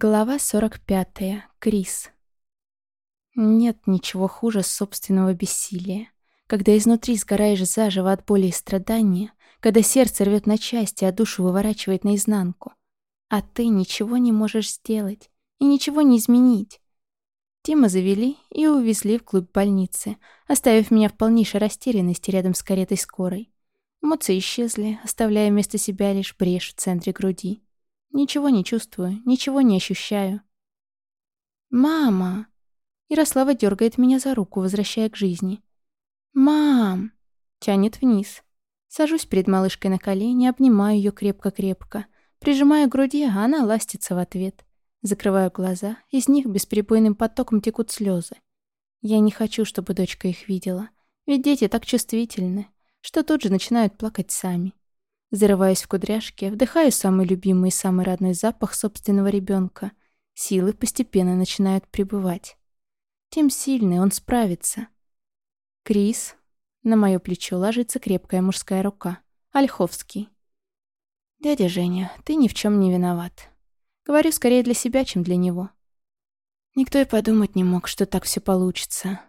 Глава 45. Крис. Нет ничего хуже собственного бессилия. Когда изнутри сгораешь заживо от боли и страдания, когда сердце рвет на части, а душу выворачивает наизнанку. А ты ничего не можешь сделать и ничего не изменить. Тима завели и увезли вглубь больницы, оставив меня в полнейшей растерянности рядом с каретой скорой. Эмоции исчезли, оставляя вместо себя лишь брешь в центре груди. Ничего не чувствую, ничего не ощущаю. «Мама!» Ярослава дергает меня за руку, возвращая к жизни. «Мам!» Тянет вниз. Сажусь перед малышкой на колени, обнимаю ее крепко-крепко. Прижимаю к груди, а она ластится в ответ. Закрываю глаза, из них бесперебойным потоком текут слезы. Я не хочу, чтобы дочка их видела. Ведь дети так чувствительны, что тут же начинают плакать сами. Зарываясь в кудряшки, вдыхаю самый любимый и самый родной запах собственного ребенка. Силы постепенно начинают прибывать. Тем сильнее он справится. Крис. На мое плечо ложится крепкая мужская рука. Ольховский. «Дядя Женя, ты ни в чем не виноват. Говорю скорее для себя, чем для него. Никто и подумать не мог, что так все получится.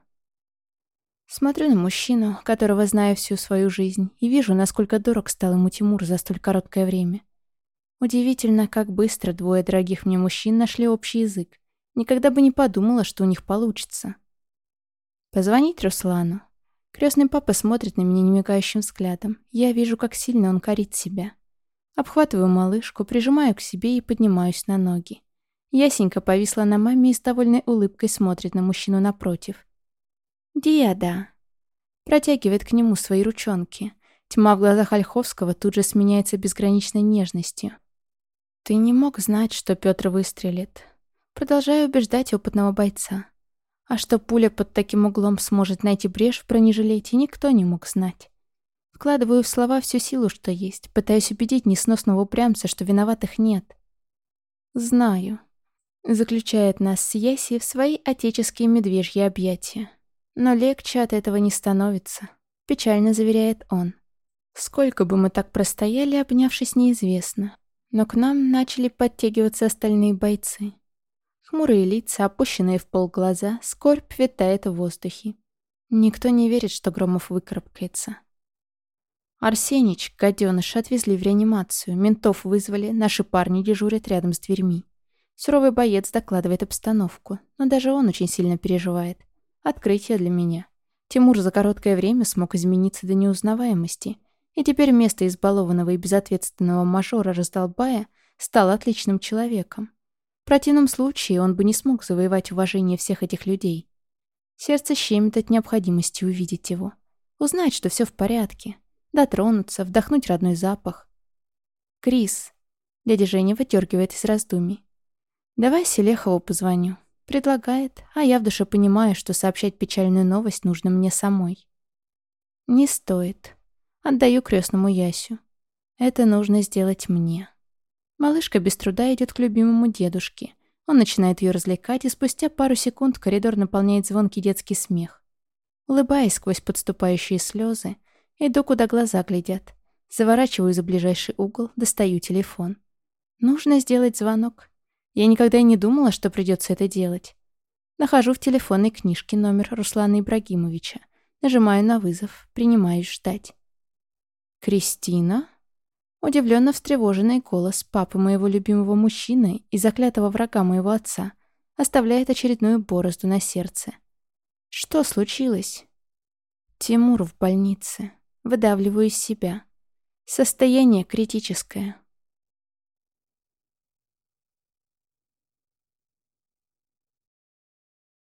Смотрю на мужчину, которого знаю всю свою жизнь, и вижу, насколько дорог стал ему Тимур за столь короткое время. Удивительно, как быстро двое дорогих мне мужчин нашли общий язык. Никогда бы не подумала, что у них получится. Позвонить Руслану. Крестный папа смотрит на меня немигающим взглядом. Я вижу, как сильно он корит себя. Обхватываю малышку, прижимаю к себе и поднимаюсь на ноги. Ясенька повисла на маме и с довольной улыбкой смотрит на мужчину напротив. «Деда!» Протягивает к нему свои ручонки. Тьма в глазах Ольховского тут же сменяется безграничной нежностью. «Ты не мог знать, что Петр выстрелит». Продолжаю убеждать опытного бойца. А что пуля под таким углом сможет найти брешь в бронежилете, никто не мог знать. Вкладываю в слова всю силу, что есть, пытаюсь убедить несносного упрямца, что виноватых нет. «Знаю», — заключает нас с Яси в свои отеческие медвежьи объятия. Но легче от этого не становится, печально заверяет он. Сколько бы мы так простояли, обнявшись, неизвестно. Но к нам начали подтягиваться остальные бойцы. Хмурые лица, опущенные в пол глаза, скорбь витает в воздухе. Никто не верит, что Громов выкарабкается. Арсенич, гаденыш, отвезли в реанимацию. Ментов вызвали, наши парни дежурят рядом с дверьми. Суровый боец докладывает обстановку, но даже он очень сильно переживает. Открытие для меня. Тимур за короткое время смог измениться до неузнаваемости, и теперь вместо избалованного и безответственного мажора раздолбая стал отличным человеком. В противном случае он бы не смог завоевать уважение всех этих людей. Сердце щемит от необходимости увидеть его. Узнать, что все в порядке. Дотронуться, вдохнуть родной запах. «Крис», — дядя Женя выдергивает из раздумий. «Давай Селехову позвоню». Предлагает, а я в душе понимаю, что сообщать печальную новость нужно мне самой. Не стоит. Отдаю крестному Ясю. Это нужно сделать мне. Малышка без труда идет к любимому дедушке. Он начинает ее развлекать, и спустя пару секунд коридор наполняет звонкий детский смех. Улыбаясь сквозь подступающие слезы, иду, куда глаза глядят. Заворачиваю за ближайший угол, достаю телефон. Нужно сделать звонок. Я никогда и не думала, что придется это делать. Нахожу в телефонной книжке номер Руслана Ибрагимовича. Нажимаю на вызов, принимаюсь ждать. «Кристина?» Удивленно встревоженный голос папы моего любимого мужчины и заклятого врага моего отца оставляет очередную борозду на сердце. Что случилось? Тимур в больнице. Выдавливаю из себя. Состояние критическое.